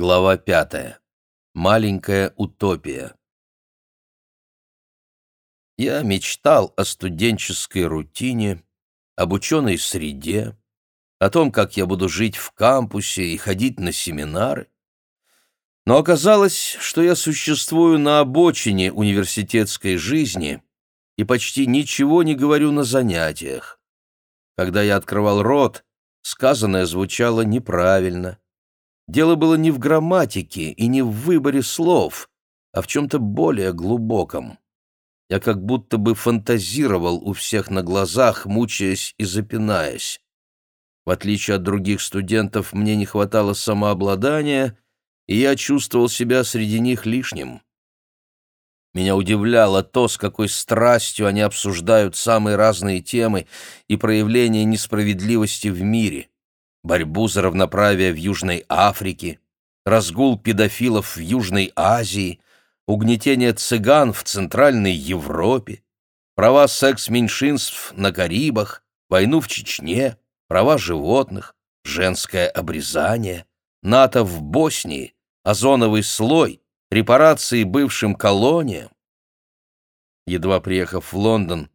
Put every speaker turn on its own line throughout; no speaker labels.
Глава пятая. Маленькая утопия. Я мечтал о студенческой рутине, об ученой среде, о том, как я буду жить в кампусе и ходить на семинары. Но оказалось, что я существую на обочине университетской жизни и почти ничего не говорю на занятиях. Когда я открывал рот, сказанное звучало неправильно. Дело было не в грамматике и не в выборе слов, а в чем-то более глубоком. Я как будто бы фантазировал у всех на глазах, мучаясь и запинаясь. В отличие от других студентов, мне не хватало самообладания, и я чувствовал себя среди них лишним. Меня удивляло то, с какой страстью они обсуждают самые разные темы и проявления несправедливости в мире борьбу за равноправие в Южной Африке, разгул педофилов в Южной Азии, угнетение цыган в Центральной Европе, права секс-меньшинств на Карибах, войну в Чечне, права животных, женское обрезание, НАТО в Боснии, озоновый слой, репарации бывшим колониям. Едва приехав в Лондон,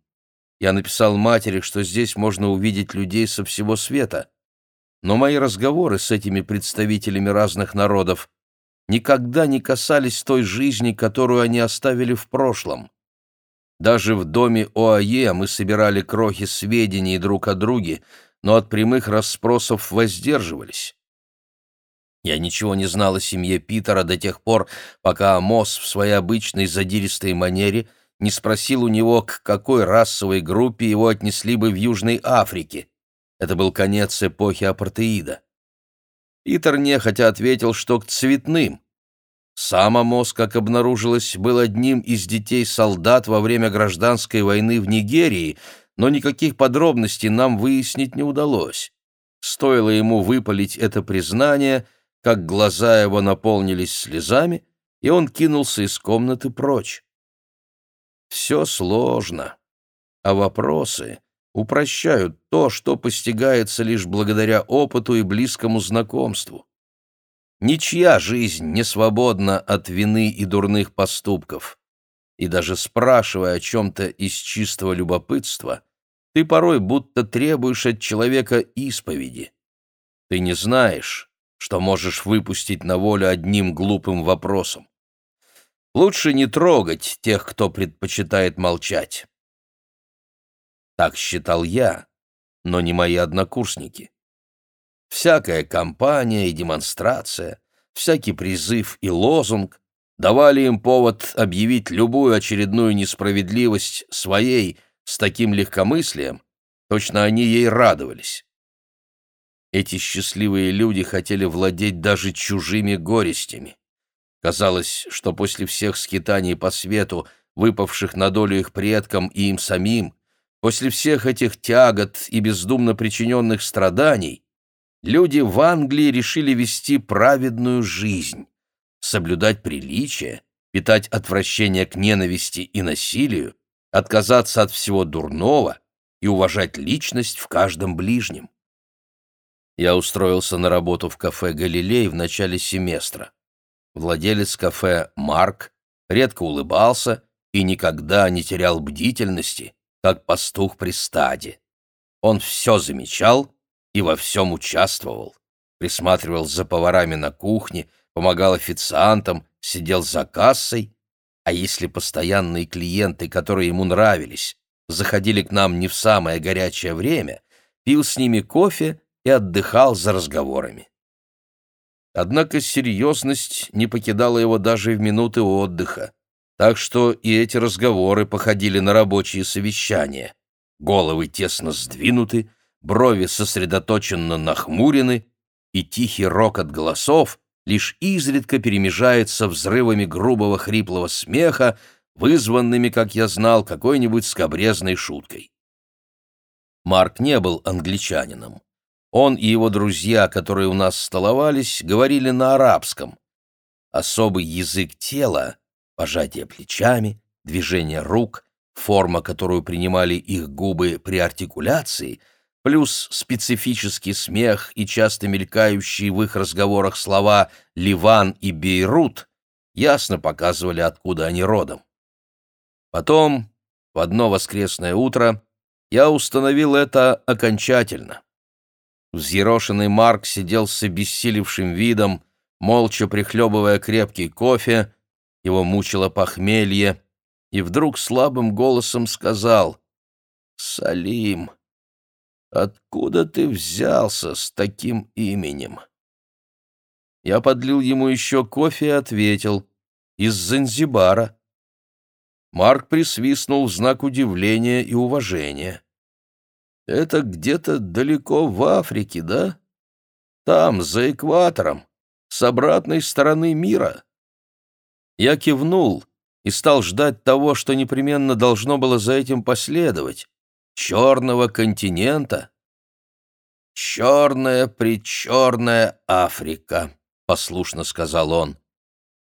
я написал матери, что здесь можно увидеть людей со всего света, но мои разговоры с этими представителями разных народов никогда не касались той жизни, которую они оставили в прошлом. Даже в доме ОАЕ мы собирали крохи сведений друг о друге, но от прямых расспросов воздерживались. Я ничего не знал о семье Питера до тех пор, пока Амос в своей обычной задиристой манере не спросил у него, к какой расовой группе его отнесли бы в Южной Африке. Это был конец эпохи апартеида. Питер нехотя ответил, что к цветным. Сам Амос, как обнаружилось, был одним из детей солдат во время гражданской войны в Нигерии, но никаких подробностей нам выяснить не удалось. Стоило ему выпалить это признание, как глаза его наполнились слезами, и он кинулся из комнаты прочь. Все сложно, а вопросы упрощают то, что постигается лишь благодаря опыту и близкому знакомству. Ничья жизнь не свободна от вины и дурных поступков. И даже спрашивая о чем-то из чистого любопытства, ты порой будто требуешь от человека исповеди. Ты не знаешь, что можешь выпустить на волю одним глупым вопросом. Лучше не трогать тех, кто предпочитает молчать. Так считал я, но не мои однокурсники. Всякая кампания и демонстрация, всякий призыв и лозунг давали им повод объявить любую очередную несправедливость своей с таким легкомыслием, точно они ей радовались. Эти счастливые люди хотели владеть даже чужими горестями. Казалось, что после всех скитаний по свету, выпавших на долю их предкам и им самим, После всех этих тягот и бездумно причиненных страданий люди в Англии решили вести праведную жизнь, соблюдать приличие, питать отвращение к ненависти и насилию, отказаться от всего дурного и уважать личность в каждом ближнем. Я устроился на работу в кафе «Галилей» в начале семестра. Владелец кафе Марк редко улыбался и никогда не терял бдительности, как пастух при стаде. Он все замечал и во всем участвовал. Присматривал за поварами на кухне, помогал официантам, сидел за кассой, а если постоянные клиенты, которые ему нравились, заходили к нам не в самое горячее время, пил с ними кофе и отдыхал за разговорами. Однако серьезность не покидала его даже в минуты отдыха так что и эти разговоры походили на рабочие совещания. Головы тесно сдвинуты, брови сосредоточенно нахмурены, и тихий рокот голосов лишь изредка перемежается взрывами грубого хриплого смеха, вызванными, как я знал, какой-нибудь скобрезной шуткой. Марк не был англичанином. Он и его друзья, которые у нас столовались, говорили на арабском. Особый язык тела — пожатие плечами, движение рук, форма, которую принимали их губы при артикуляции, плюс специфический смех и часто мелькающие в их разговорах слова «Ливан» и «Бейрут» ясно показывали, откуда они родом. Потом, в одно воскресное утро, я установил это окончательно. Взъерошенный Марк сидел с обессилевшим видом, молча прихлебывая крепкий кофе, его мучило похмелье, и вдруг слабым голосом сказал «Салим, откуда ты взялся с таким именем?» Я подлил ему еще кофе и ответил «Из Занзибара». Марк присвистнул в знак удивления и уважения. «Это где-то далеко в Африке, да? Там, за экватором, с обратной стороны мира». Я кивнул и стал ждать того, что непременно должно было за этим последовать. Черного континента. «Черная-причерная Африка», — послушно сказал он.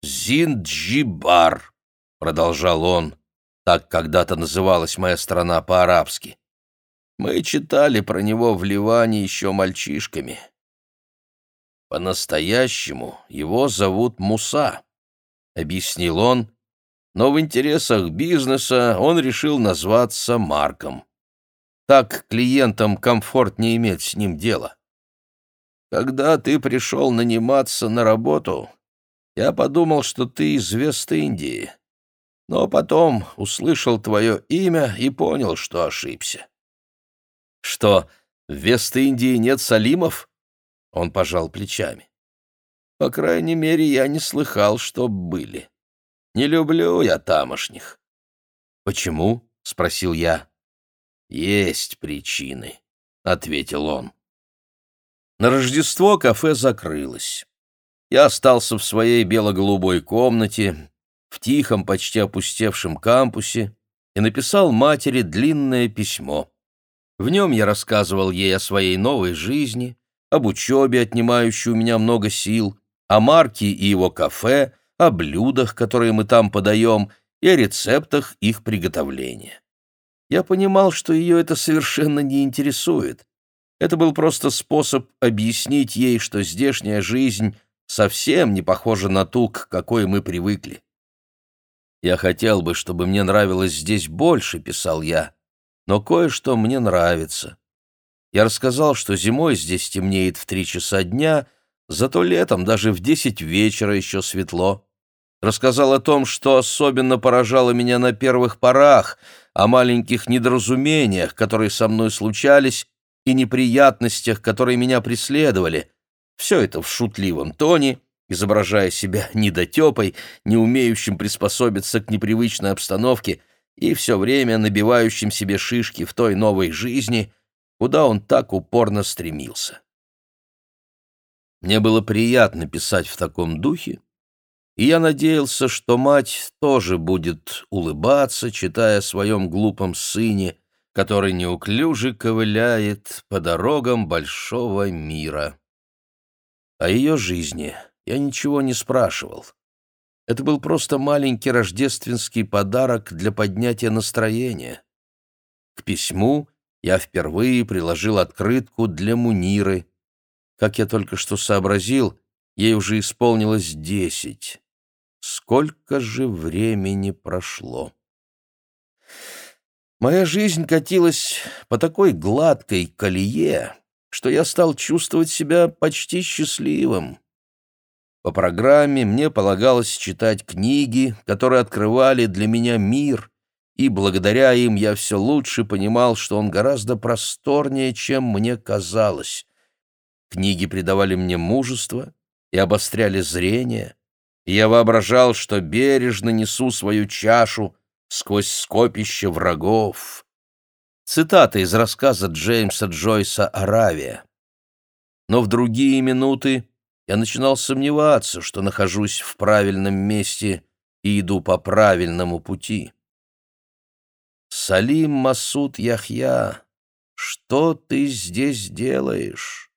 «Зинджибар», — продолжал он, — так когда-то называлась моя страна по-арабски. Мы читали про него в Ливане еще мальчишками. По-настоящему его зовут Муса, — объяснил он, но в интересах бизнеса он решил назваться Марком. Так клиентам комфортнее иметь с ним дело. Когда ты пришел наниматься на работу, я подумал, что ты из Вест-Индии, но потом услышал твое имя и понял, что ошибся. Что, в Вест-Индии нет Салимов? Он пожал плечами. По крайней мере, я не слыхал, что были. Не люблю я тамошних. Почему? спросил я. Есть причины, ответил он. На Рождество кафе закрылось. Я остался в своей бело-голубой комнате, в тихом, почти опустевшем кампусе, и написал матери длинное письмо. В нем я рассказывал ей о своей новой жизни, об учебе, отнимающей у меня много сил, о Марке и его кафе, о блюдах, которые мы там подаем, и о рецептах их приготовления. Я понимал, что ее это совершенно не интересует. Это был просто способ объяснить ей, что здешняя жизнь совсем не похожа на ту, к какой мы привыкли. «Я хотел бы, чтобы мне нравилось здесь больше», — писал я, — «но кое-что мне нравится». Я рассказал, что зимой здесь темнеет в три часа дня, зато летом даже в десять вечера еще светло. Рассказал о том, что особенно поражало меня на первых порах, о маленьких недоразумениях, которые со мной случались, и неприятностях, которые меня преследовали. Все это в шутливом тоне, изображая себя недотепой, не умеющим приспособиться к непривычной обстановке и все время набивающим себе шишки в той новой жизни, куда он так упорно стремился. Мне было приятно писать в таком духе, и я надеялся, что мать тоже будет улыбаться, читая о своем глупом сыне, который неуклюже ковыляет по дорогам большого мира. О ее жизни я ничего не спрашивал. Это был просто маленький рождественский подарок для поднятия настроения. К письму я впервые приложил открытку для Муниры. Как я только что сообразил, ей уже исполнилось десять. Сколько же времени прошло? Моя жизнь катилась по такой гладкой колее, что я стал чувствовать себя почти счастливым. По программе мне полагалось читать книги, которые открывали для меня мир, и благодаря им я все лучше понимал, что он гораздо просторнее, чем мне казалось. Книги придавали мне мужество и обостряли зрение, я воображал, что бережно несу свою чашу сквозь скопище врагов. Цитата из рассказа Джеймса Джойса «Аравия». Но в другие минуты я начинал сомневаться, что нахожусь в правильном месте и иду по правильному пути. «Салим Масуд Яхья, что ты здесь делаешь?»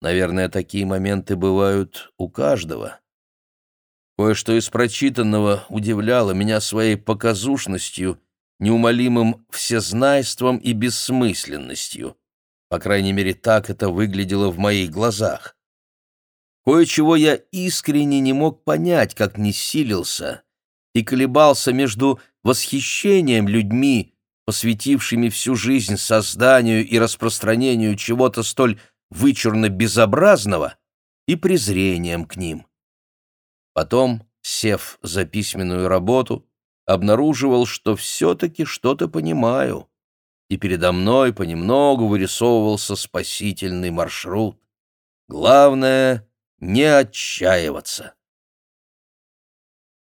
Наверное, такие моменты бывают у каждого. Кое-что из прочитанного удивляло меня своей показушностью, неумолимым всезнайством и бессмысленностью. По крайней мере, так это выглядело в моих глазах. Кое-чего я искренне не мог понять, как не силился, и колебался между восхищением людьми, посвятившими всю жизнь созданию и распространению чего-то столь вычурно-безобразного, и презрением к ним. Потом, сев за письменную работу, обнаруживал, что все-таки что-то понимаю, и передо мной понемногу вырисовывался спасительный маршрут. Главное — не отчаиваться.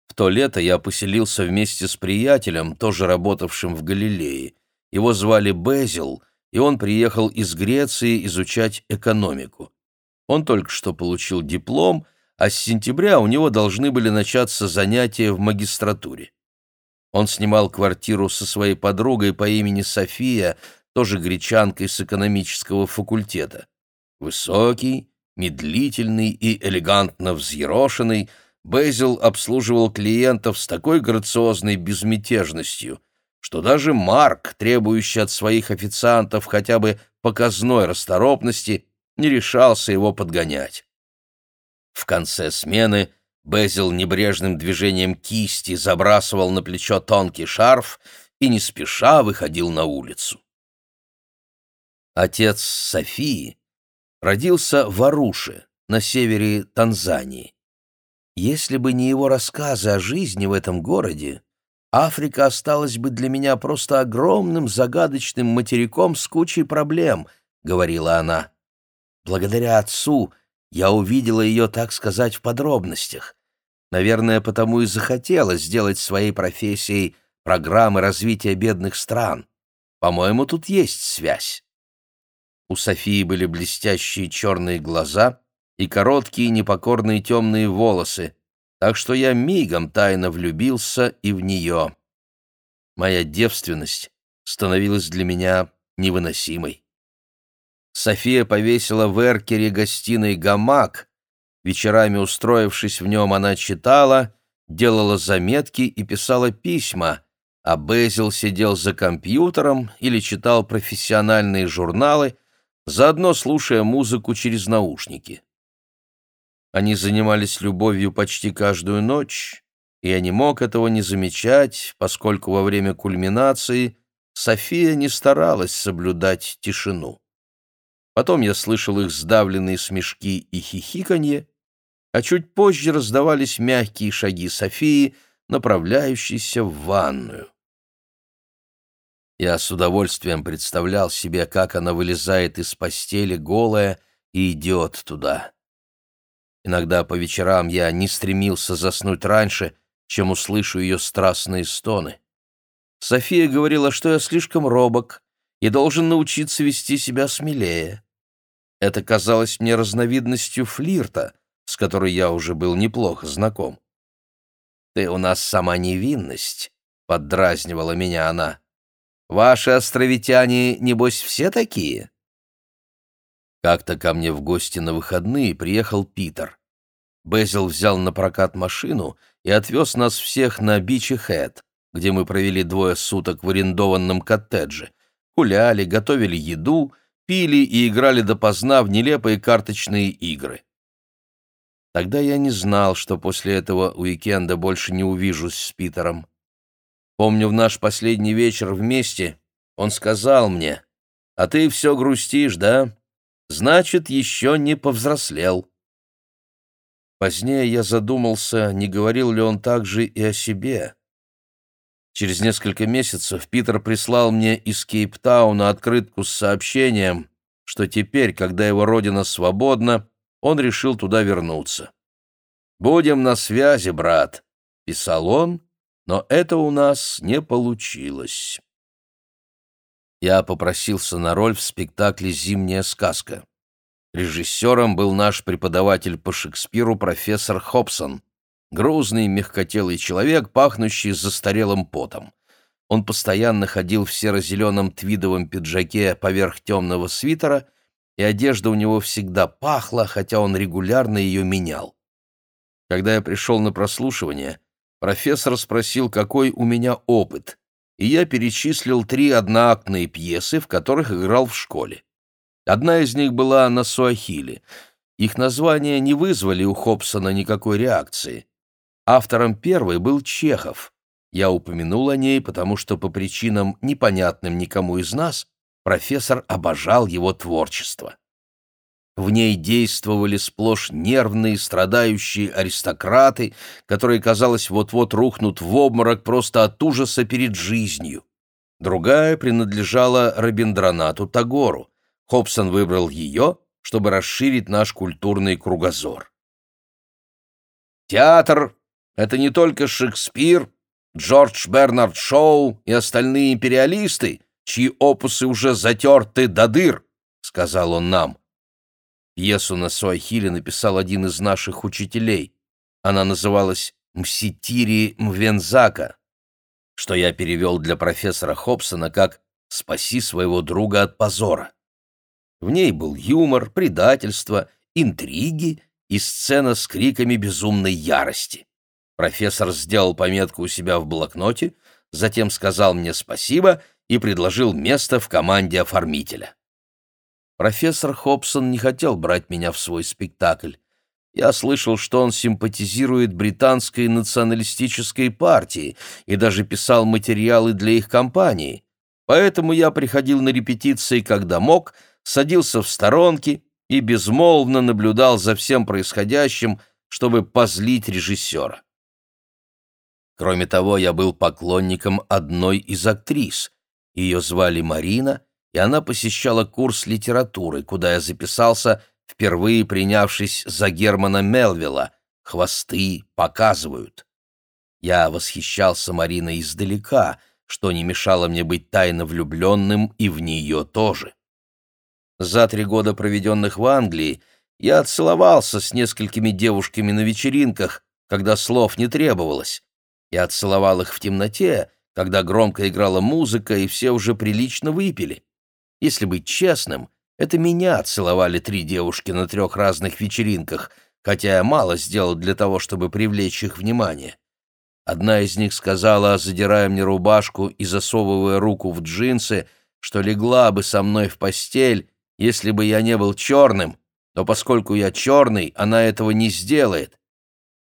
В то лето я поселился вместе с приятелем, тоже работавшим в Галилее. Его звали Безил, и он приехал из Греции изучать экономику. Он только что получил диплом, а с сентября у него должны были начаться занятия в магистратуре. Он снимал квартиру со своей подругой по имени София, тоже гречанкой с экономического факультета. Высокий, медлительный и элегантно взъерошенный, Безил обслуживал клиентов с такой грациозной безмятежностью, что даже Марк, требующий от своих официантов хотя бы показной расторопности, не решался его подгонять. В конце смены Безил небрежным движением кисти забрасывал на плечо тонкий шарф и не спеша выходил на улицу. Отец Софии родился в Аруше, на севере Танзании. Если бы не его рассказы о жизни в этом городе, Африка осталась бы для меня просто огромным загадочным материком с кучей проблем, — говорила она. Благодаря отцу я увидела ее, так сказать, в подробностях. Наверное, потому и захотела сделать своей профессией программы развития бедных стран. По-моему, тут есть связь. У Софии были блестящие черные глаза и короткие непокорные темные волосы, так что я мигом тайно влюбился и в нее. Моя девственность становилась для меня невыносимой. София повесила в эркере гостиной гамак, Вечерами, устроившись в нем, она читала, делала заметки и писала письма, а Безил сидел за компьютером или читал профессиональные журналы, заодно слушая музыку через наушники. Они занимались любовью почти каждую ночь, и я не мог этого не замечать, поскольку во время кульминации София не старалась соблюдать тишину. Потом я слышал их сдавленные смешки и хихиканье, а чуть позже раздавались мягкие шаги Софии, направляющейся в ванную. Я с удовольствием представлял себе, как она вылезает из постели голая и идет туда. Иногда по вечерам я не стремился заснуть раньше, чем услышу ее страстные стоны. София говорила, что я слишком робок и должен научиться вести себя смелее. Это казалось мне разновидностью флирта — с которой я уже был неплохо знаком. «Ты у нас сама невинность», — поддразнивала меня она. «Ваши островитяне, небось, все такие?» Как-то ко мне в гости на выходные приехал Питер. Безил взял на прокат машину и отвез нас всех на Бичи Хэт, где мы провели двое суток в арендованном коттедже. Гуляли, готовили еду, пили и играли допоздна в нелепые карточные игры. Тогда я не знал, что после этого уикенда больше не увижусь с Питером. Помню, в наш последний вечер вместе он сказал мне, «А ты все грустишь, да? Значит, еще не повзрослел». Позднее я задумался, не говорил ли он также и о себе. Через несколько месяцев Питер прислал мне из Кейптауна открытку с сообщением, что теперь, когда его родина свободна, он решил туда вернуться. «Будем на связи, брат», — писал он, но это у нас не получилось. Я попросился на роль в спектакле «Зимняя сказка». Режиссером был наш преподаватель по Шекспиру профессор Хобсон, грузный, мягкотелый человек, пахнущий застарелым потом. Он постоянно ходил в серо-зеленом твидовом пиджаке поверх темного свитера и одежда у него всегда пахла, хотя он регулярно ее менял. Когда я пришел на прослушивание, профессор спросил, какой у меня опыт, и я перечислил три одноактные пьесы, в которых играл в школе. Одна из них была на суахили. Их названия не вызвали у Хобсона никакой реакции. Автором первой был Чехов. Я упомянул о ней, потому что по причинам, непонятным никому из нас, профессор обожал его творчество. В ней действовали сплошь нервные, страдающие аристократы, которые, казалось, вот-вот рухнут в обморок просто от ужаса перед жизнью. Другая принадлежала Рабиндранату Тагору. Хобсон выбрал ее, чтобы расширить наш культурный кругозор. Театр — это не только Шекспир, Джордж Бернард Шоу и остальные империалисты, чьи опусы уже затерты до дыр, — сказал он нам. Пьесу на суахиле написал один из наших учителей. Она называлась «Мситири Мвензака», что я перевел для профессора Хобсона как «Спаси своего друга от позора». В ней был юмор, предательство, интриги и сцена с криками безумной ярости. Профессор сделал пометку у себя в блокноте, затем сказал мне спасибо и предложил место в команде оформителя. Профессор Хобсон не хотел брать меня в свой спектакль. Я слышал, что он симпатизирует британской националистической партии и даже писал материалы для их кампании. Поэтому я приходил на репетиции, когда мог, садился в сторонке и безмолвно наблюдал за всем происходящим, чтобы позлить режиссера. Кроме того, я был поклонником одной из актрис. Ее звали Марина, и она посещала курс литературы, куда я записался, впервые принявшись за Германа Мелвилла «Хвосты показывают». Я восхищался Мариной издалека, что не мешало мне быть тайно влюбленным и в нее тоже. За три года, проведенных в Англии, я отцеловался с несколькими девушками на вечеринках, когда слов не требовалось. Я отцеловал их в темноте, когда громко играла музыка, и все уже прилично выпили. Если быть честным, это меня целовали три девушки на трех разных вечеринках, хотя я мало сделал для того, чтобы привлечь их внимание. Одна из них сказала, задирая мне рубашку и засовывая руку в джинсы, что легла бы со мной в постель, если бы я не был черным, но поскольку я черный, она этого не сделает.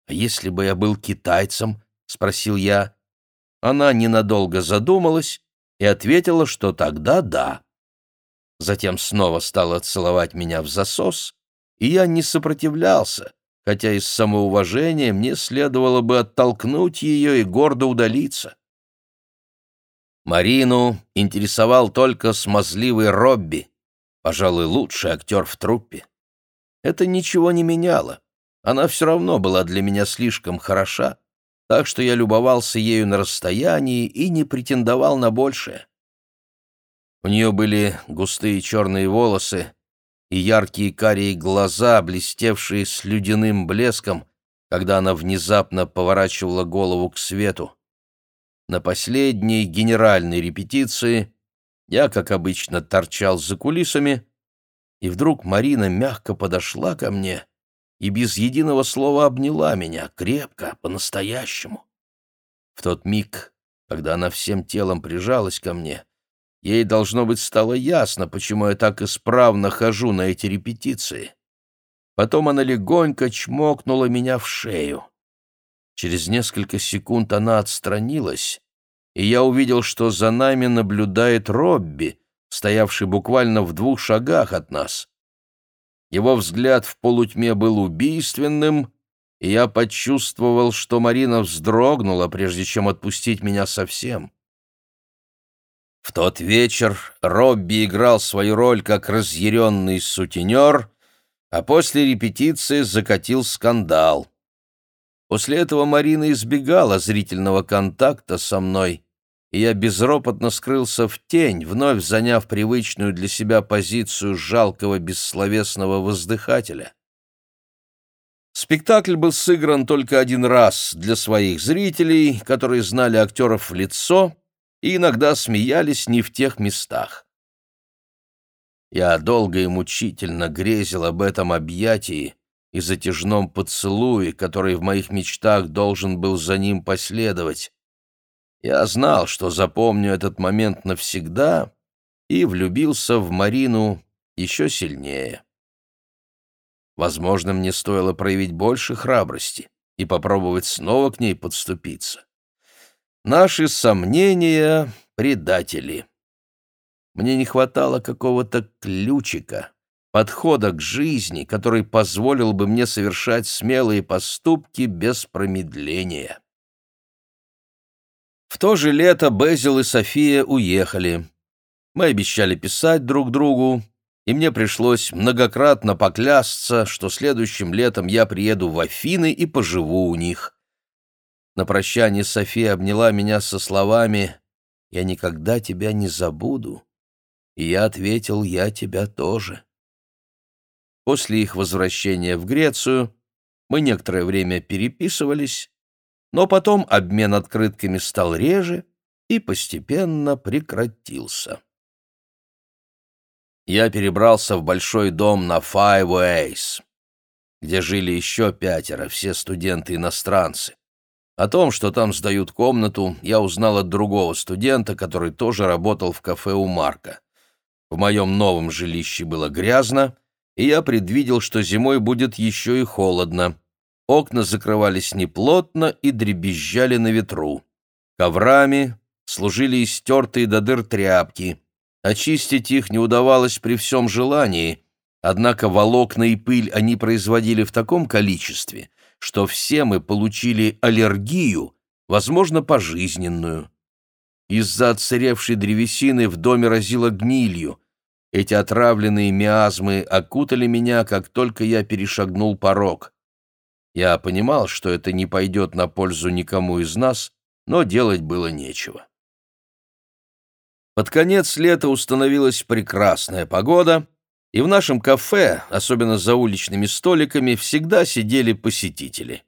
А если бы я был китайцем, — спросил я. Она ненадолго задумалась и ответила, что тогда да. Затем снова стала целовать меня в засос, и я не сопротивлялся, хотя из самоуважения мне следовало бы оттолкнуть ее и гордо удалиться. Марину интересовал только смазливый Робби, пожалуй, лучший актер в труппе. Это ничего не меняло. Она все равно была для меня слишком хороша, так что я любовался ею на расстоянии и не претендовал на большее. У нее были густые черные волосы и яркие карие глаза, блестевшие с ледяным блеском, когда она внезапно поворачивала голову к свету. На последней генеральной репетиции я, как обычно, торчал за кулисами, и вдруг Марина мягко подошла ко мне и без единого слова обняла меня, крепко, по-настоящему. В тот миг, когда она всем телом прижалась ко мне, Ей, должно быть, стало ясно, почему я так исправно хожу на эти репетиции. Потом она легонько чмокнула меня в шею. Через несколько секунд она отстранилась, и я увидел, что за нами наблюдает Робби, стоявший буквально в двух шагах от нас. Его взгляд в полутьме был убийственным, и я почувствовал, что Марина вздрогнула, прежде чем отпустить меня совсем. В тот вечер Робби играл свою роль как разъяренный сутенер, а после репетиции закатил скандал. После этого Марина избегала зрительного контакта со мной, и я безропотно скрылся в тень, вновь заняв привычную для себя позицию жалкого бессловесного воздыхателя. Спектакль был сыгран только один раз для своих зрителей, которые знали актеров в лицо — и иногда смеялись не в тех местах. Я долго и мучительно грезил об этом объятии и затяжном поцелуе, который в моих мечтах должен был за ним последовать. Я знал, что запомню этот момент навсегда, и влюбился в Марину еще сильнее. Возможно, мне стоило проявить больше храбрости и попробовать снова к ней подступиться. Наши сомнения — предатели. Мне не хватало какого-то ключика, подхода к жизни, который позволил бы мне совершать смелые поступки без промедления. В то же лето Безил и София уехали. Мы обещали писать друг другу, и мне пришлось многократно поклясться, что следующим летом я приеду в Афины и поживу у них. На прощание София обняла меня со словами «Я никогда тебя не забуду», и я ответил «Я тебя тоже». После их возвращения в Грецию мы некоторое время переписывались, но потом обмен открытками стал реже и постепенно прекратился. Я перебрался в большой дом на Five Ways, где жили еще пятеро, все студенты-иностранцы. О том, что там сдают комнату, я узнал от другого студента, который тоже работал в кафе у Марка. В моем новом жилище было грязно, и я предвидел, что зимой будет еще и холодно. Окна закрывались неплотно и дребезжали на ветру. Коврами служили истертые до дыр тряпки. Очистить их не удавалось при всем желании, однако волокна и пыль они производили в таком количестве, что все мы получили аллергию, возможно, пожизненную. Из-за отсыревшей древесины в доме разило гнилью. Эти отравленные миазмы окутали меня, как только я перешагнул порог. Я понимал, что это не пойдет на пользу никому из нас, но делать было нечего. Под конец лета установилась прекрасная погода, и в нашем кафе, особенно за уличными столиками, всегда сидели посетители.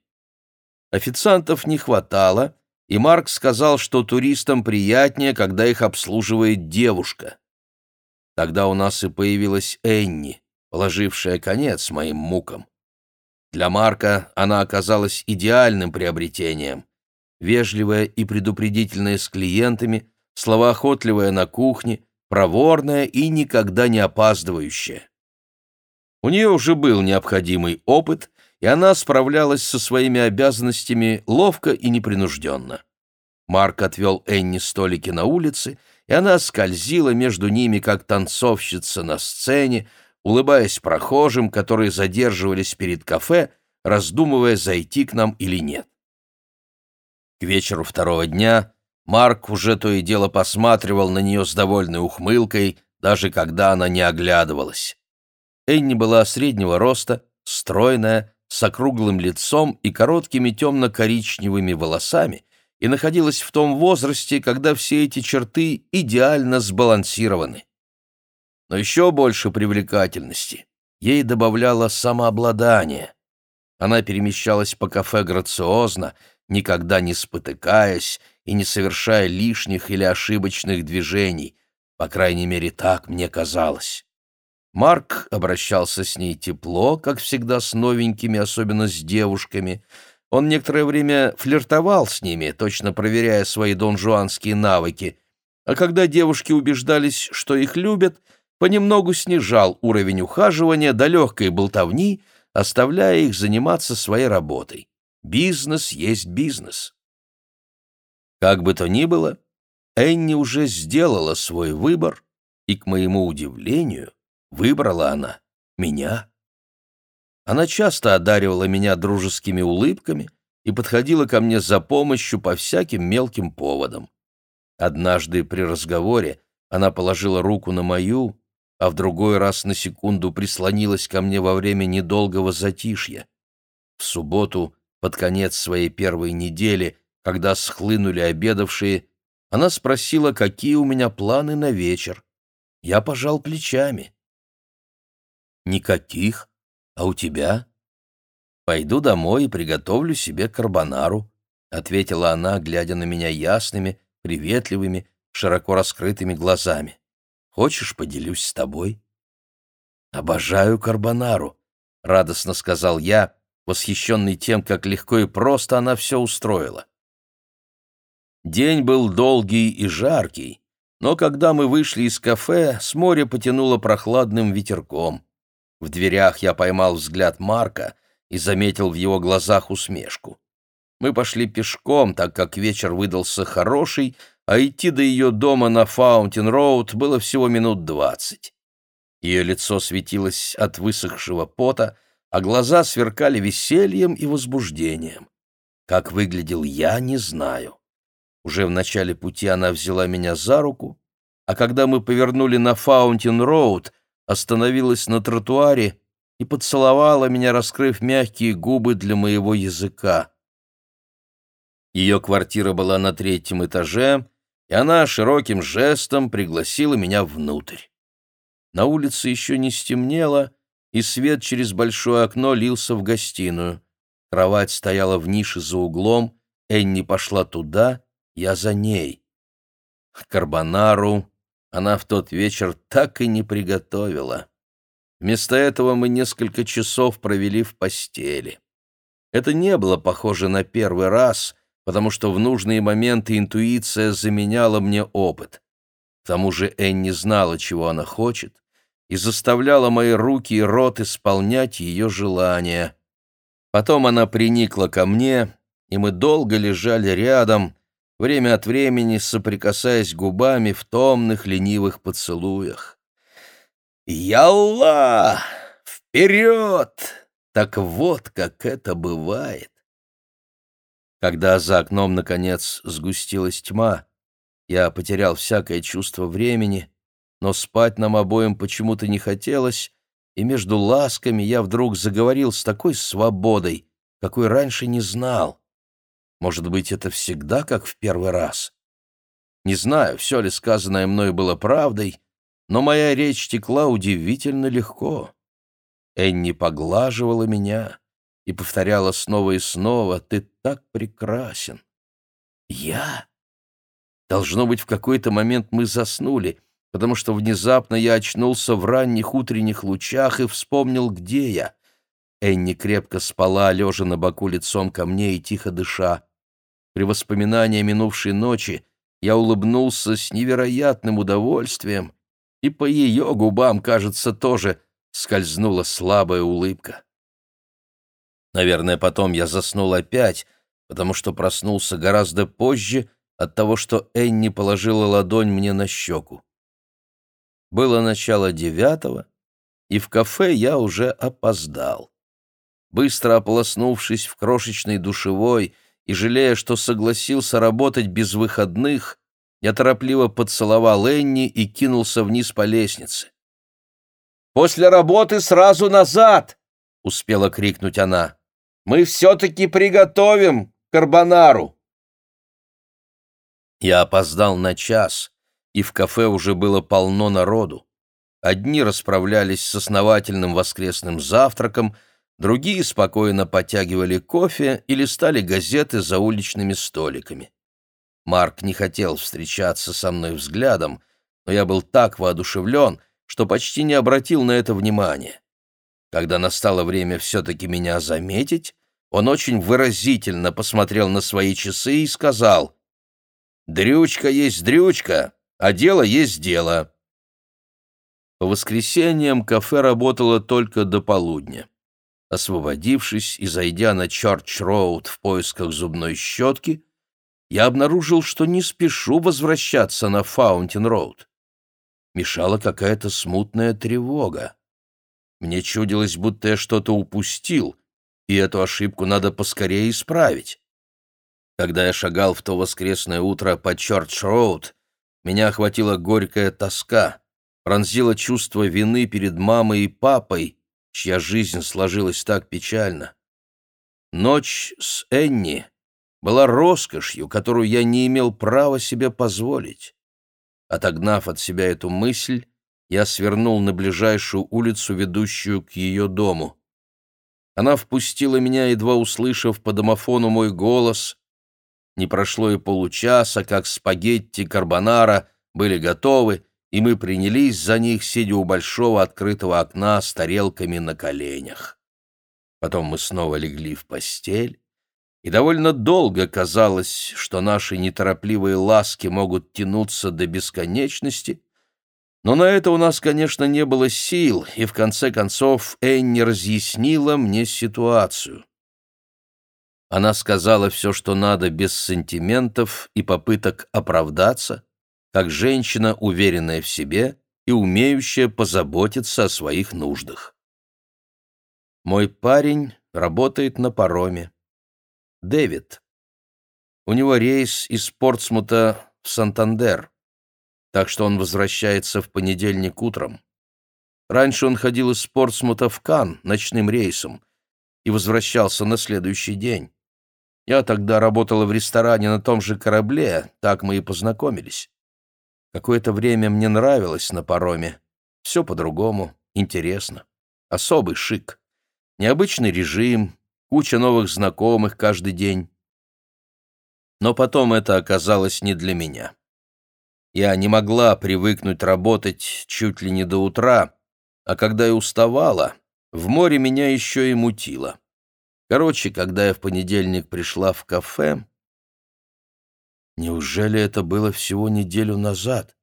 Официантов не хватало, и Марк сказал, что туристам приятнее, когда их обслуживает девушка. Тогда у нас и появилась Энни, положившая конец моим мукам. Для Марка она оказалась идеальным приобретением. Вежливая и предупредительная с клиентами, словоохотливая на кухне, проворная и никогда не опаздывающая. У нее уже был необходимый опыт, и она справлялась со своими обязанностями ловко и непринужденно. Марк отвел Энни столики на улице, и она скользила между ними, как танцовщица на сцене, улыбаясь прохожим, которые задерживались перед кафе, раздумывая, зайти к нам или нет. К вечеру второго дня Марк уже то и дело посматривал на нее с довольной ухмылкой, даже когда она не оглядывалась. Энни была среднего роста, стройная, с округлым лицом и короткими темно-коричневыми волосами, и находилась в том возрасте, когда все эти черты идеально сбалансированы но еще больше привлекательности ей добавляло самообладание. Она перемещалась по кафе грациозно, никогда не спотыкаясь и не совершая лишних или ошибочных движений, по крайней мере, так мне казалось. Марк обращался с ней тепло, как всегда с новенькими, особенно с девушками. Он некоторое время флиртовал с ними, точно проверяя свои донжуанские навыки, а когда девушки убеждались, что их любят — понемногу снижал уровень ухаживания до легкой болтовни, оставляя их заниматься своей работой. Бизнес есть бизнес. Как бы то ни было, Энни уже сделала свой выбор, и, к моему удивлению, выбрала она меня. Она часто одаривала меня дружескими улыбками и подходила ко мне за помощью по всяким мелким поводам. Однажды при разговоре она положила руку на мою, а в другой раз на секунду прислонилась ко мне во время недолгого затишья. В субботу, под конец своей первой недели, когда схлынули обедавшие, она спросила, какие у меня планы на вечер. Я пожал плечами. «Никаких. А у тебя?» «Пойду домой и приготовлю себе карбонару», — ответила она, глядя на меня ясными, приветливыми, широко раскрытыми глазами. Хочешь, поделюсь с тобой?» «Обожаю карбонару», — радостно сказал я, восхищенный тем, как легко и просто она все устроила. День был долгий и жаркий, но когда мы вышли из кафе, с моря потянуло прохладным ветерком. В дверях я поймал взгляд Марка и заметил в его глазах усмешку. Мы пошли пешком, так как вечер выдался хороший, а идти до ее дома на Фаунтин-Роуд было всего минут двадцать. Ее лицо светилось от высохшего пота, а глаза сверкали весельем и возбуждением. Как выглядел я, не знаю. Уже в начале пути она взяла меня за руку, а когда мы повернули на Фаунтин-Роуд, остановилась на тротуаре и поцеловала меня, раскрыв мягкие губы для моего языка. Ее квартира была на третьем этаже, и она широким жестом пригласила меня внутрь. На улице еще не стемнело, и свет через большое окно лился в гостиную. Кровать стояла в нише за углом, Энни пошла туда, я за ней. Карбонару она в тот вечер так и не приготовила. Вместо этого мы несколько часов провели в постели. Это не было похоже на первый раз, потому что в нужные моменты интуиция заменяла мне опыт. К тому же Энни знала, чего она хочет, и заставляла мои руки и рот исполнять ее желания. Потом она приникла ко мне, и мы долго лежали рядом, время от времени соприкасаясь губами в томных ленивых поцелуях. «Ялла! Вперед!» Так вот, как это бывает. Когда за окном, наконец, сгустилась тьма, я потерял всякое чувство времени, но спать нам обоим почему-то не хотелось, и между ласками я вдруг заговорил с такой свободой, какой раньше не знал. Может быть, это всегда как в первый раз? Не знаю, все ли сказанное мной было правдой, но моя речь текла удивительно легко. Энни поглаживала меня, и повторяла снова и снова «Ты так прекрасен!» «Я?» Должно быть, в какой-то момент мы заснули, потому что внезапно я очнулся в ранних утренних лучах и вспомнил, где я. Энни крепко спала, лежа на боку лицом ко мне и тихо дыша. При воспоминании минувшей ночи я улыбнулся с невероятным удовольствием, и по ее губам, кажется, тоже скользнула слабая улыбка. Наверное, потом я заснул опять, потому что проснулся гораздо позже от того, что Энни положила ладонь мне на щеку. Было начало девятого, и в кафе я уже опоздал. Быстро ополоснувшись в крошечной душевой и жалея, что согласился работать без выходных, я торопливо поцеловал Энни и кинулся вниз по лестнице. «После работы сразу назад!» — успела крикнуть она. Мы все-таки приготовим карбонару!» Я опоздал на час, и в кафе уже было полно народу. Одни расправлялись с основательным воскресным завтраком, другие спокойно потягивали кофе или листали газеты за уличными столиками. Марк не хотел встречаться со мной взглядом, но я был так воодушевлен, что почти не обратил на это внимания. Когда настало время все-таки меня заметить, он очень выразительно посмотрел на свои часы и сказал, «Дрючка есть дрючка, а дело есть дело». По воскресеньям кафе работало только до полудня. Освободившись и зайдя на Чорч-Роуд в поисках зубной щетки, я обнаружил, что не спешу возвращаться на Фаунтин-Роуд. Мешала какая-то смутная тревога. Мне чудилось, будто я что-то упустил, и эту ошибку надо поскорее исправить. Когда я шагал в то воскресное утро по Чорч-Роуд, меня охватила горькая тоска, пронзило чувство вины перед мамой и папой, чья жизнь сложилась так печально. Ночь с Энни была роскошью, которую я не имел права себе позволить. Отогнав от себя эту мысль, я свернул на ближайшую улицу, ведущую к ее дому. Она впустила меня, едва услышав по домофону мой голос. Не прошло и получаса, как спагетти карбонара были готовы, и мы принялись за них, сидя у большого открытого окна с тарелками на коленях. Потом мы снова легли в постель, и довольно долго казалось, что наши неторопливые ласки могут тянуться до бесконечности, но на это у нас, конечно, не было сил, и в конце концов Энни разъяснила мне ситуацию. Она сказала все, что надо, без сантиментов и попыток оправдаться, как женщина, уверенная в себе и умеющая позаботиться о своих нуждах. Мой парень работает на пароме. Дэвид. У него рейс из Портсмута в Сантандер, так что он возвращается в понедельник утром. Раньше он ходил из Портсмута в Кан ночным рейсом и возвращался на следующий день. Я тогда работала в ресторане на том же корабле, так мы и познакомились. Какое-то время мне нравилось на пароме. Все по-другому, интересно. Особый шик. Необычный режим, куча новых знакомых каждый день. Но потом это оказалось не для меня. Я не могла привыкнуть работать чуть ли не до утра, а когда я уставала, в море меня еще и мутило. Короче, когда я в понедельник пришла в кафе... Неужели это было всего неделю назад?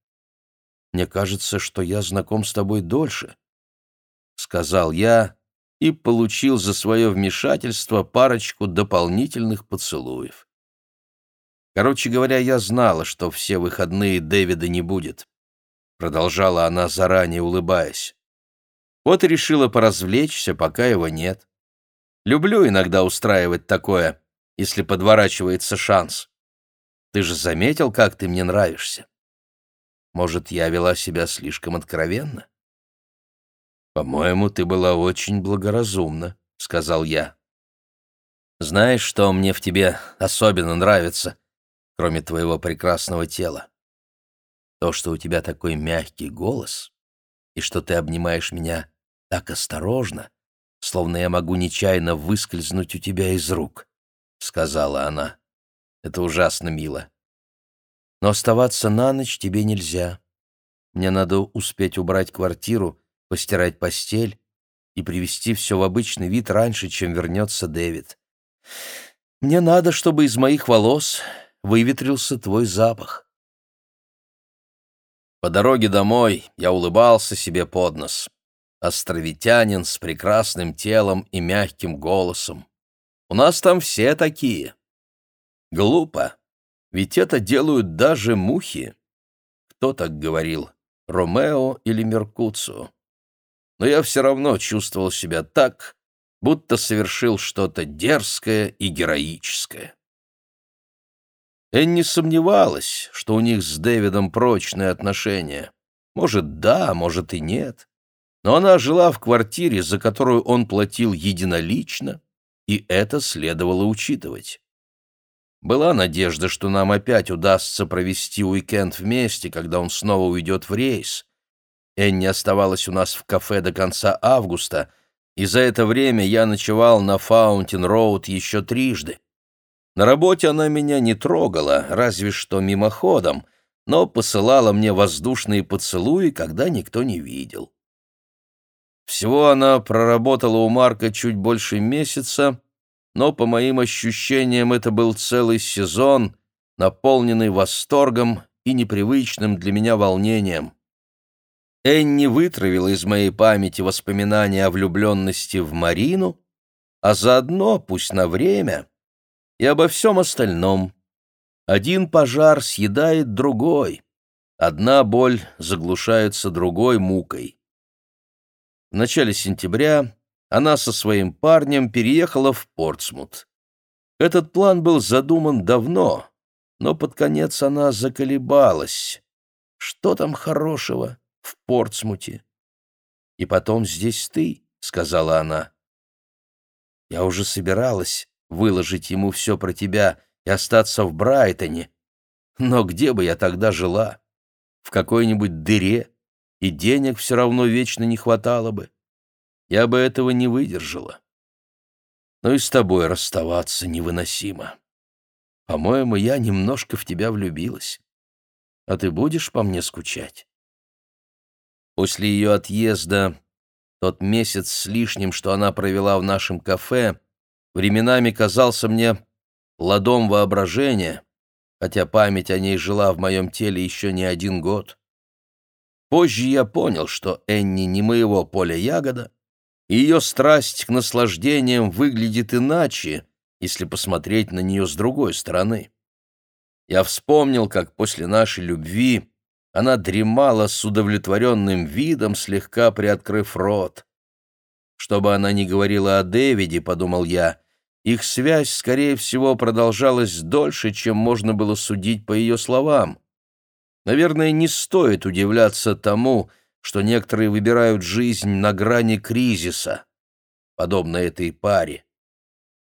Мне кажется, что я знаком с тобой дольше, — сказал я, и получил за свое вмешательство парочку дополнительных поцелуев. Короче говоря, я знала, что все выходные Дэвида не будет. Продолжала она, заранее улыбаясь. Вот и решила поразвлечься, пока его нет. Люблю иногда устраивать такое, если подворачивается шанс. Ты же заметил, как ты мне нравишься? Может, я вела себя слишком откровенно? «По-моему, ты была очень благоразумна», — сказал я. «Знаешь, что мне в тебе особенно нравится, кроме твоего прекрасного тела? То, что у тебя такой мягкий голос, и что ты обнимаешь меня так осторожно, словно я могу нечаянно выскользнуть у тебя из рук», — сказала она. «Это ужасно мило. Но оставаться на ночь тебе нельзя. Мне надо успеть убрать квартиру, постирать постель и привести все в обычный вид раньше, чем вернется Дэвид. Мне надо, чтобы из моих волос выветрился твой запах. По дороге домой я улыбался себе под нос. Островитянин с прекрасным телом и мягким голосом. У нас там все такие. Глупо, ведь это делают даже мухи. Кто так говорил, Ромео или Меркуцио? но я все равно чувствовал себя так, будто совершил что-то дерзкое и героическое. Энни сомневалась, что у них с Дэвидом прочные отношения. Может, да, может и нет. Но она жила в квартире, за которую он платил единолично, и это следовало учитывать. Была надежда, что нам опять удастся провести уикенд вместе, когда он снова уйдет в рейс. Энни оставалась у нас в кафе до конца августа, и за это время я ночевал на Фаунтин-Роуд еще трижды. На работе она меня не трогала, разве что мимоходом, но посылала мне воздушные поцелуи, когда никто не видел. Всего она проработала у Марка чуть больше месяца, но, по моим ощущениям, это был целый сезон, наполненный восторгом и непривычным для меня волнением. Энни вытравила из моей памяти воспоминания о влюбленности в Марину, а заодно, пусть на время, и обо всем остальном. Один пожар съедает другой, одна боль заглушается другой мукой. В начале сентября она со своим парнем переехала в Портсмут. Этот план был задуман давно, но под конец она заколебалась. Что там хорошего? в Портсмуте. И потом здесь ты, — сказала она. Я уже собиралась выложить ему все про тебя и остаться в Брайтоне. Но где бы я тогда жила? В какой-нибудь дыре, и денег все равно вечно не хватало бы. Я бы этого не выдержала. Но и с тобой расставаться невыносимо. По-моему, я немножко в тебя влюбилась. А ты будешь по мне скучать? После ее отъезда, тот месяц с лишним, что она провела в нашем кафе, временами казался мне ладом воображения, хотя память о ней жила в моем теле еще не один год. Позже я понял, что Энни не моего поля ягода, и ее страсть к наслаждениям выглядит иначе, если посмотреть на нее с другой стороны. Я вспомнил, как после нашей любви она дремала с удовлетворенным видом, слегка приоткрыв рот. Что бы она ни говорила о Дэвиде, подумал я, их связь, скорее всего, продолжалась дольше, чем можно было судить по ее словам. Наверное, не стоит удивляться тому, что некоторые выбирают жизнь на грани кризиса, подобно этой паре.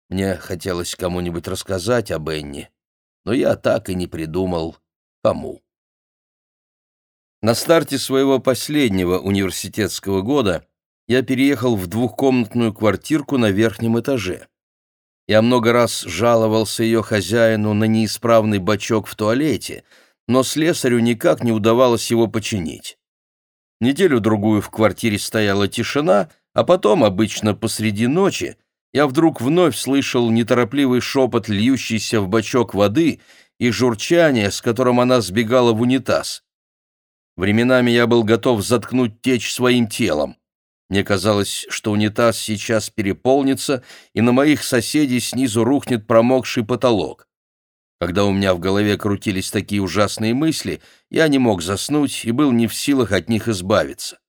Мне хотелось кому-нибудь рассказать об Энни, но я так и не придумал, кому. На старте своего последнего университетского года я переехал в двухкомнатную квартирку на верхнем этаже. Я много раз жаловался ее хозяину на неисправный бачок в туалете, но слесарю никак не удавалось его починить. Неделю-другую в квартире стояла тишина, а потом, обычно посреди ночи, я вдруг вновь слышал неторопливый шепот, льющийся в бачок воды, и журчание, с которым она сбегала в унитаз. Временами я был готов заткнуть течь своим телом. Мне казалось, что унитаз сейчас переполнится, и на моих соседей снизу рухнет промокший потолок. Когда у меня в голове крутились такие ужасные мысли, я не мог заснуть и был не в силах от них избавиться.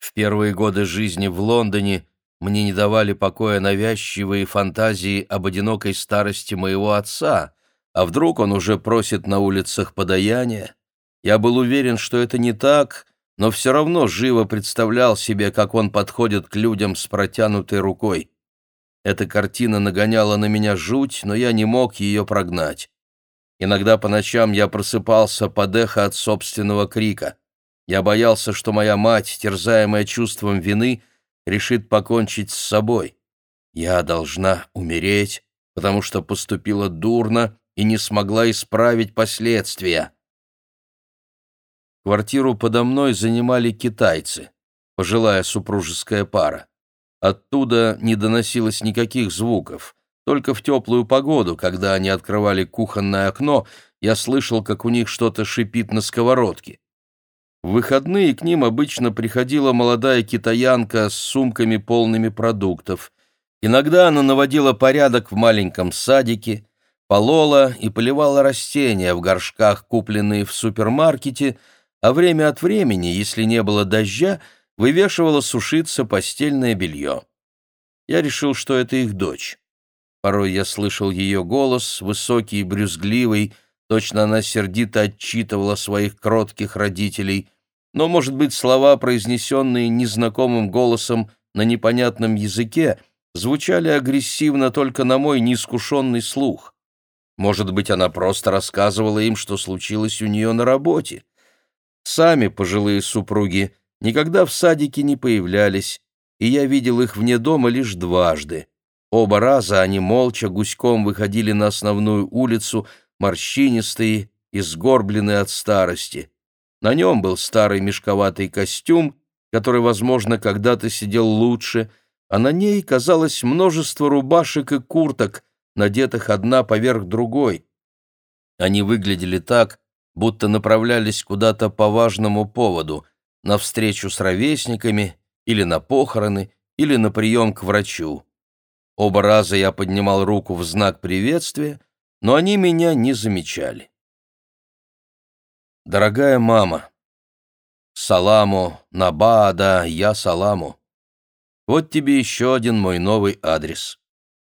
В первые годы жизни в Лондоне мне не давали покоя навязчивые фантазии об одинокой старости моего отца, а вдруг он уже просит на улицах подаяния. Я был уверен, что это не так, но все равно живо представлял себе, как он подходит к людям с протянутой рукой. Эта картина нагоняла на меня жуть, но я не мог ее прогнать. Иногда по ночам я просыпался под эхо от собственного крика. Я боялся, что моя мать, терзаемая чувством вины, решит покончить с собой. Я должна умереть, потому что поступила дурно и не смогла исправить последствия. Квартиру подо мной занимали китайцы, пожилая супружеская пара. Оттуда не доносилось никаких звуков. Только в теплую погоду, когда они открывали кухонное окно, я слышал, как у них что-то шипит на сковородке. В выходные к ним обычно приходила молодая китаянка с сумками полными продуктов. Иногда она наводила порядок в маленьком садике, полола и поливала растения в горшках, купленные в супермаркете, а время от времени, если не было дождя, вывешивала сушиться постельное белье. Я решил, что это их дочь. Порой я слышал ее голос, высокий и брюзгливый, точно она сердито отчитывала своих кротких родителей, но, может быть, слова, произнесенные незнакомым голосом на непонятном языке, звучали агрессивно только на мой неискушенный слух. Может быть, она просто рассказывала им, что случилось у нее на работе. Сами пожилые супруги никогда в садике не появлялись, и я видел их вне дома лишь дважды. Оба раза они молча гуськом выходили на основную улицу, морщинистые и сгорбленные от старости. На нем был старый мешковатый костюм, который, возможно, когда-то сидел лучше, а на ней казалось множество рубашек и курток, надетых одна поверх другой. Они выглядели так, будто направлялись куда-то по важному поводу, на встречу с ровесниками, или на похороны, или на прием к врачу. Оба раза я поднимал руку в знак приветствия, но они меня не замечали. Дорогая мама, саламу, набада, я саламу. Вот тебе еще один мой новый адрес.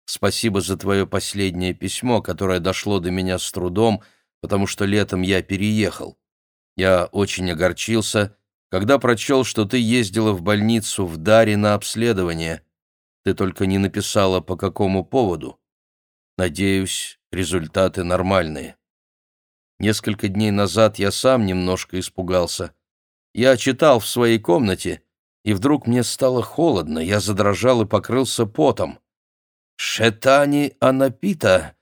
Спасибо за твое последнее письмо, которое дошло до меня с трудом, потому что летом я переехал. Я очень огорчился, когда прочел, что ты ездила в больницу в Даре на обследование. Ты только не написала, по какому поводу. Надеюсь, результаты нормальные. Несколько дней назад я сам немножко испугался. Я читал в своей комнате, и вдруг мне стало холодно, я задрожал и покрылся потом. «Шетани Анапита!»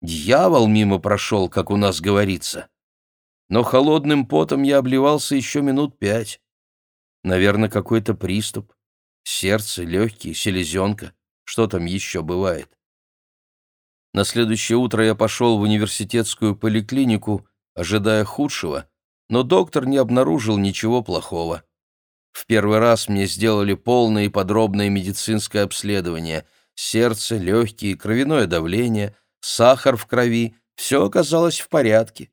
Дьявол мимо прошел, как у нас говорится но холодным потом я обливался еще минут пять. Наверное, какой-то приступ. Сердце, легкие, селезенка. Что там еще бывает? На следующее утро я пошел в университетскую поликлинику, ожидая худшего, но доктор не обнаружил ничего плохого. В первый раз мне сделали полное и подробное медицинское обследование. Сердце, легкие, кровяное давление, сахар в крови — все оказалось в порядке.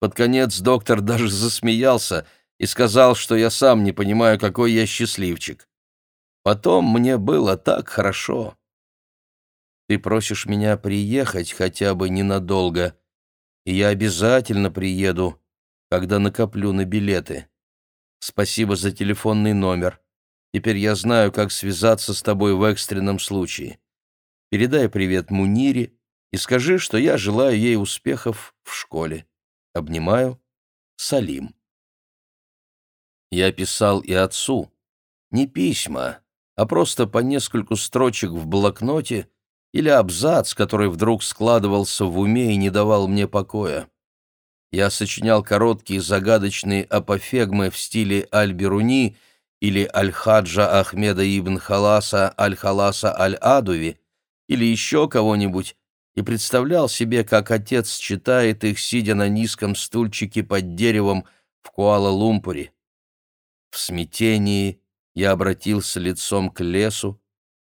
Под конец доктор даже засмеялся и сказал, что я сам не понимаю, какой я счастливчик. Потом мне было так хорошо. Ты просишь меня приехать хотя бы ненадолго, и я обязательно приеду, когда накоплю на билеты. Спасибо за телефонный номер. Теперь я знаю, как связаться с тобой в экстренном случае. Передай привет Мунире и скажи, что я желаю ей успехов в школе. Обнимаю. Салим. Я писал и отцу. Не письма, а просто по нескольку строчек в блокноте или абзац, который вдруг складывался в уме и не давал мне покоя. Я сочинял короткие загадочные апофегмы в стиле Аль-Бируни или Аль-Хаджа Ахмеда ибн Халаса Аль-Халаса Аль-Адуви или еще кого-нибудь, и представлял себе, как отец читает их, сидя на низком стульчике под деревом в Куала-Лумпуре. В смятении я обратился лицом к лесу,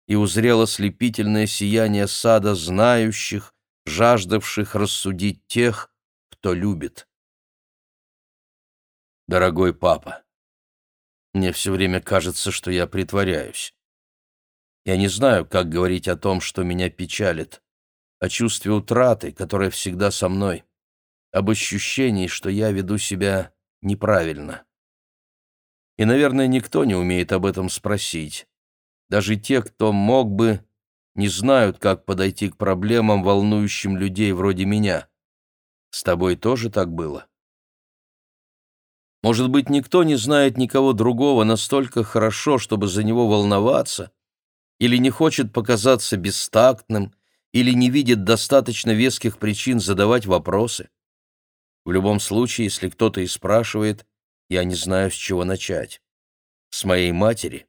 и узрел ослепительное сияние сада знающих, жаждавших рассудить тех, кто любит. Дорогой папа, мне все время кажется, что я притворяюсь. Я не знаю, как говорить о том, что меня печалит, о чувстве утраты, которое всегда со мной, об ощущении, что я веду себя неправильно. И, наверное, никто не умеет об этом спросить. Даже те, кто мог бы, не знают, как подойти к проблемам, волнующим людей вроде меня. С тобой тоже так было? Может быть, никто не знает никого другого настолько хорошо, чтобы за него волноваться, или не хочет показаться бестактным, или не видит достаточно веских причин задавать вопросы. В любом случае, если кто-то и спрашивает, я не знаю, с чего начать. С моей матери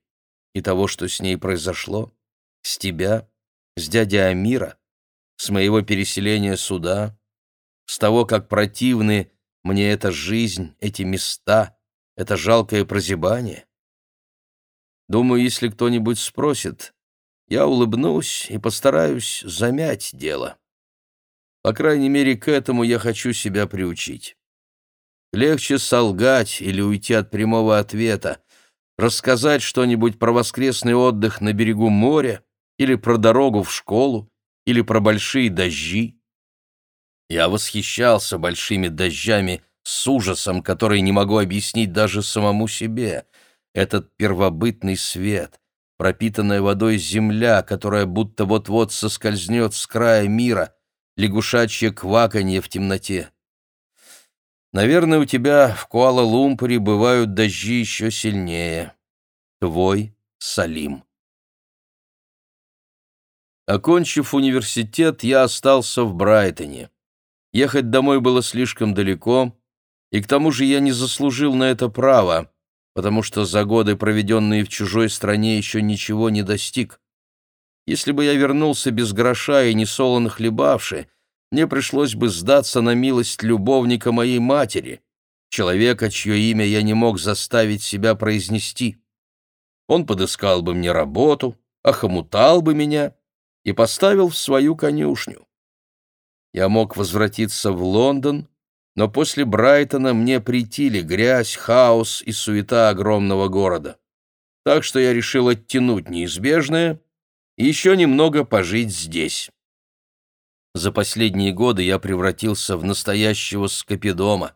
и того, что с ней произошло, с тебя, с дяди Амира, с моего переселения сюда, с того, как противны мне эта жизнь, эти места, это жалкое прозябание. Думаю, если кто-нибудь спросит, я улыбнусь и постараюсь замять дело. По крайней мере, к этому я хочу себя приучить. Легче солгать или уйти от прямого ответа, рассказать что-нибудь про воскресный отдых на берегу моря, или про дорогу в школу, или про большие дожди. Я восхищался большими дождями с ужасом, который не могу объяснить даже самому себе. Этот первобытный свет, пропитанная водой земля, которая будто вот-вот соскользнет с края мира, лягушачье кваканье в темноте. Наверное, у тебя в Куала-Лумпуре бывают дожди еще сильнее. Твой Салим. Окончив университет, я остался в Брайтоне. Ехать домой было слишком далеко, и к тому же я не заслужил на это право, потому что за годы, проведенные в чужой стране, еще ничего не достиг. Если бы я вернулся без гроша и несолоно хлебавши, мне пришлось бы сдаться на милость любовника моей матери, человека, чье имя я не мог заставить себя произнести. Он подыскал бы мне работу, охомутал бы меня и поставил в свою конюшню. Я мог возвратиться в Лондон, но после Брайтона мне притили грязь, хаос и суета огромного города. Так что я решил оттянуть неизбежное и еще немного пожить здесь. За последние годы я превратился в настоящего скопидома.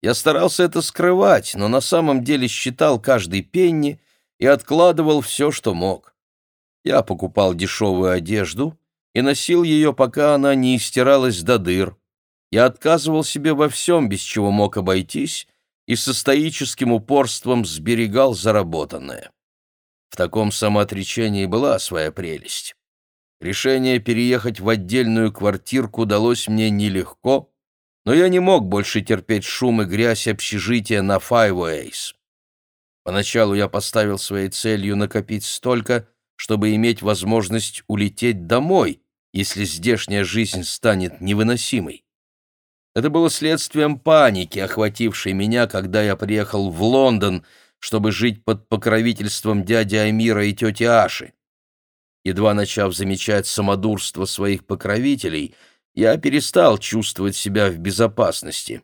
Я старался это скрывать, но на самом деле считал каждый пенни и откладывал все, что мог. Я покупал дешевую одежду и носил ее, пока она не истиралась до дыр. Я отказывал себе во всем, без чего мог обойтись, и со стоическим упорством сберегал заработанное. В таком самоотречении была своя прелесть. Решение переехать в отдельную квартирку далось мне нелегко, но я не мог больше терпеть шум и грязь общежития на Ways. Поначалу я поставил своей целью накопить столько, чтобы иметь возможность улететь домой, если здешняя жизнь станет невыносимой. Это было следствием паники, охватившей меня, когда я приехал в Лондон, чтобы жить под покровительством дяди Амира и тети Аши. Едва начав замечать самодурство своих покровителей, я перестал чувствовать себя в безопасности.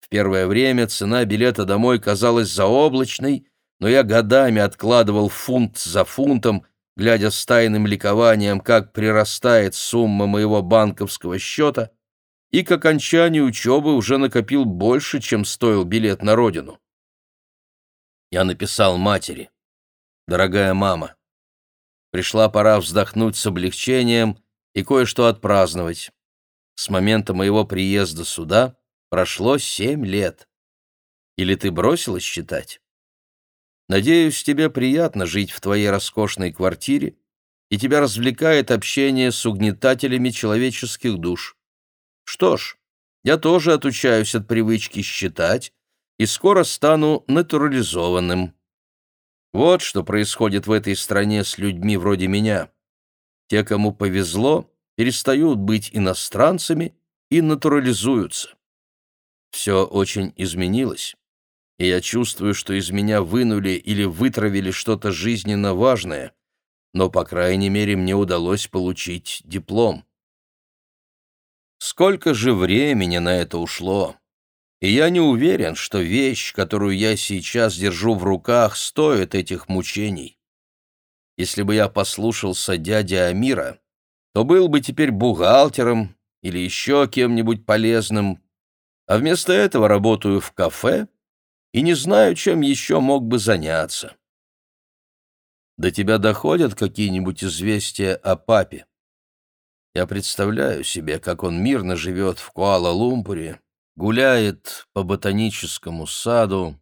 В первое время цена билета домой казалась заоблачной, но я годами откладывал фунт за фунтом, глядя с тайным ликованием, как прирастает сумма моего банковского счета, и к окончанию учебы уже накопил больше, чем стоил билет на родину. Я написал матери. «Дорогая мама, пришла пора вздохнуть с облегчением и кое-что отпраздновать. С момента моего приезда сюда прошло семь лет. Или ты бросилась считать? Надеюсь, тебе приятно жить в твоей роскошной квартире, и тебя развлекает общение с угнетателями человеческих душ. Что ж, я тоже отучаюсь от привычки считать и скоро стану натурализованным. Вот что происходит в этой стране с людьми вроде меня. Те, кому повезло, перестают быть иностранцами и натурализуются. Все очень изменилось, и я чувствую, что из меня вынули или вытравили что-то жизненно важное, но, по крайней мере, мне удалось получить диплом. Сколько же времени на это ушло? И я не уверен, что вещь, которую я сейчас держу в руках, стоит этих мучений. Если бы я послушался дяди Амира, то был бы теперь бухгалтером или еще кем-нибудь полезным, а вместо этого работаю в кафе и не знаю, чем еще мог бы заняться. До тебя доходят какие-нибудь известия о папе? Я представляю себе, как он мирно живет в Куала-Лумпуре, гуляет по ботаническому саду.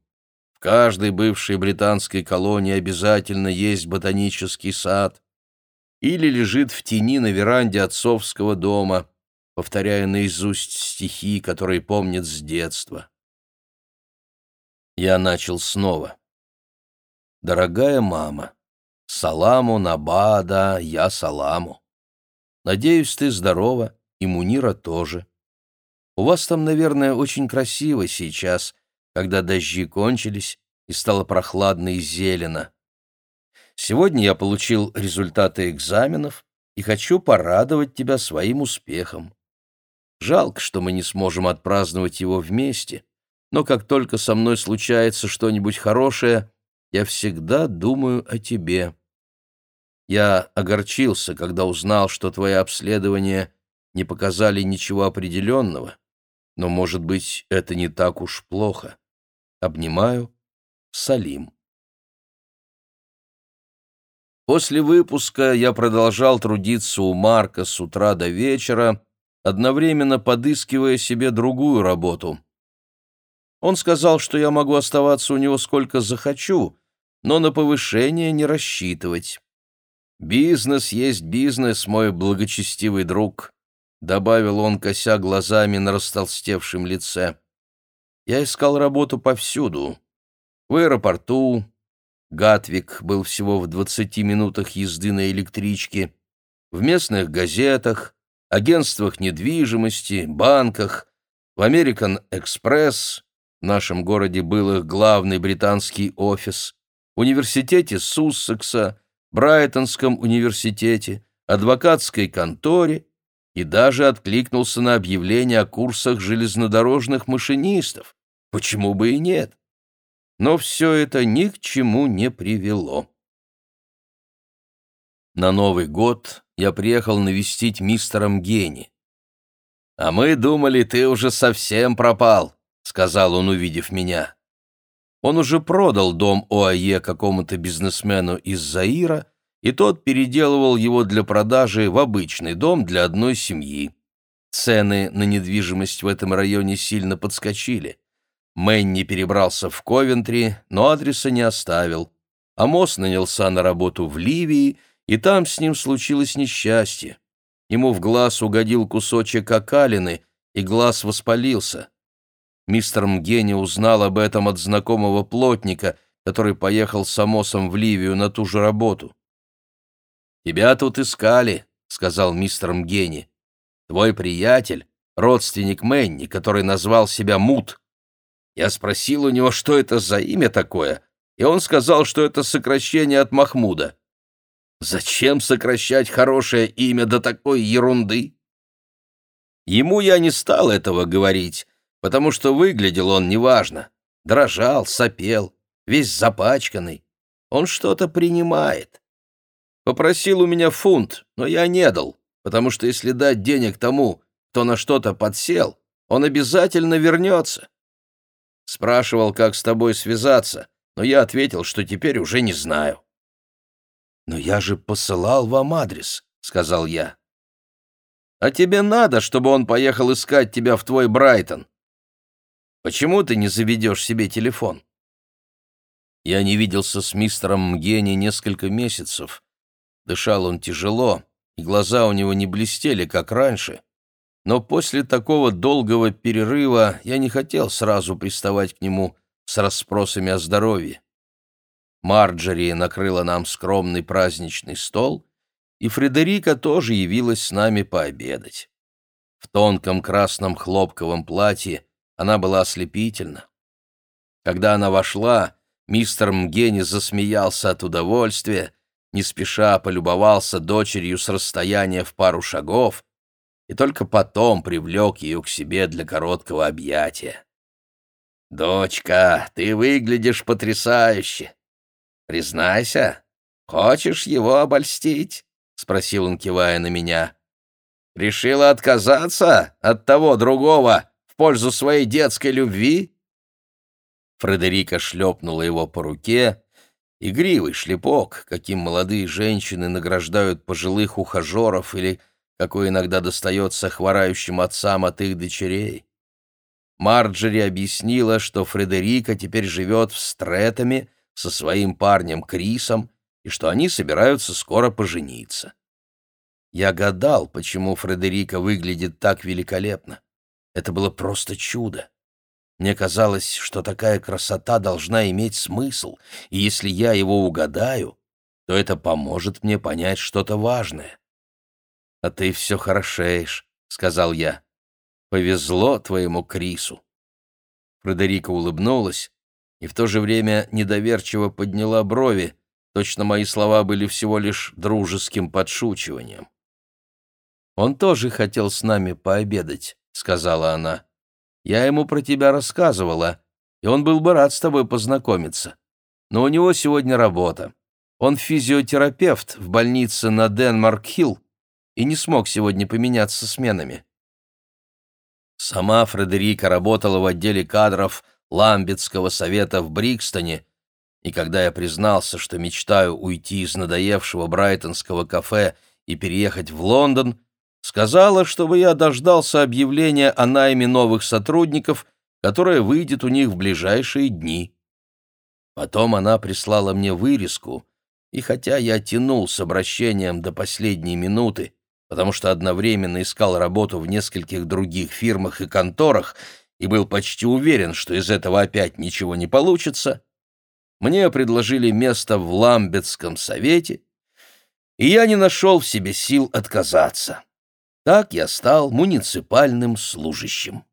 В каждой бывшей британской колонии обязательно есть ботанический сад. Или лежит в тени на веранде отцовского дома, повторяя наизусть стихи, которые помнит с детства. Я начал снова. «Дорогая мама, саламу набада, я саламу. Надеюсь, ты здорова, и Мунира тоже. У вас там, наверное, очень красиво сейчас, когда дожди кончились и стало прохладно и зелено. Сегодня я получил результаты экзаменов и хочу порадовать тебя своим успехом. Жалко, что мы не сможем отпраздновать его вместе, но как только со мной случается что-нибудь хорошее, я всегда думаю о тебе. Я огорчился, когда узнал, что твои обследования не показали ничего определенного, но, может быть, это не так уж плохо. Обнимаю. Салим. После выпуска я продолжал трудиться у Марка с утра до вечера, одновременно подыскивая себе другую работу. Он сказал, что я могу оставаться у него сколько захочу, но на повышение не рассчитывать. «Бизнес есть бизнес, мой благочестивый друг», — добавил он, кося глазами на растолстевшем лице. «Я искал работу повсюду. В аэропорту. Гатвик был всего в двадцати минутах езды на электричке. В местных газетах, агентствах недвижимости, банках, в American Express, в нашем городе был их главный британский офис, университете Суссекса, Брайтонском университете, адвокатской конторе и даже откликнулся на объявление о курсах железнодорожных машинистов. Почему бы и нет? Но все это ни к чему не привело. На Новый год я приехал навестить мистера Мгени. «А мы думали, ты уже совсем пропал», — сказал он, увидев меня. Он уже продал дом ОАЕ какому-то бизнесмену из Заира, и тот переделывал его для продажи в обычный дом для одной семьи. Цены на недвижимость в этом районе сильно подскочили. Мэнни перебрался в Ковентри, но адреса не оставил. Амос нанялся на работу в Ливии, и там с ним случилось несчастье. Ему в глаз угодил кусочек окалины, и глаз воспалился. Мистер Мгени узнал об этом от знакомого плотника, который поехал с Амосом в Ливию на ту же работу. «Тебя тут искали», — сказал мистер Мгени. «Твой приятель — родственник Мэнни, который назвал себя Мут. Я спросил у него, что это за имя такое, и он сказал, что это сокращение от Махмуда. Зачем сокращать хорошее имя до такой ерунды? Ему я не стал этого говорить, потому что выглядел он неважно. Дрожал, сопел, весь запачканный. Он что-то принимает. Попросил у меня фунт, но я не дал, потому что если дать денег тому, кто на что-то подсел, он обязательно вернется. Спрашивал, как с тобой связаться, но я ответил, что теперь уже не знаю. «Но я же посылал вам адрес», — сказал я. «А тебе надо, чтобы он поехал искать тебя в твой Брайтон. Почему ты не заведешь себе телефон?» Я не виделся с мистером Мгени несколько месяцев. Дышал он тяжело, и глаза у него не блестели, как раньше. Но после такого долгого перерыва я не хотел сразу приставать к нему с расспросами о здоровье. Марджери накрыла нам скромный праздничный стол, и Фредерика тоже явилась с нами пообедать. В тонком красном хлопковом платье она была ослепительна. Когда она вошла, мистер Мгени засмеялся от удовольствия, не спеша полюбовался дочерью с расстояния в пару шагов и только потом привлек ее к себе для короткого объятия. «Дочка, ты выглядишь потрясающе! Признайся, хочешь его обольстить?» — спросил он, кивая на меня. «Решила отказаться от того другого пользу своей детской любви?» Фредерика шлепнула его по руке. Игривый шлепок, каким молодые женщины награждают пожилых ухажеров или какой иногда достается хворающим отцам от их дочерей. Марджери объяснила, что Фредерика теперь живет в Стретами, со своим парнем Крисом и что они собираются скоро пожениться. Я гадал, почему Фредерика выглядит так великолепно. Это было просто чудо. Мне казалось, что такая красота должна иметь смысл, и если я его угадаю, то это поможет мне понять что-то важное. «А ты все хорошеешь», — сказал я. «Повезло твоему Крису». Фредерика улыбнулась, и в то же время недоверчиво подняла брови, точно мои слова были всего лишь дружеским подшучиванием. «Он тоже хотел с нами пообедать», — сказала она. «Я ему про тебя рассказывала, и он был бы рад с тобой познакомиться. Но у него сегодня работа. Он физиотерапевт в больнице на Денмарк-Хилл и не смог сегодня поменяться сменами». Сама Фредерика работала в отделе кадров Ламбетского совета в Брикстоне, и когда я признался, что мечтаю уйти из надоевшего брайтонского кафе и переехать в Лондон, сказала, чтобы я дождался объявления о найме новых сотрудников, которое выйдет у них в ближайшие дни. Потом она прислала мне вырезку, и хотя я тянул с обращением до последней минуты, потому что одновременно искал работу в нескольких других фирмах и конторах и был почти уверен, что из этого опять ничего не получится, мне предложили место в Ламбетском совете, и я не нашел в себе сил отказаться. Так я стал муниципальным служащим.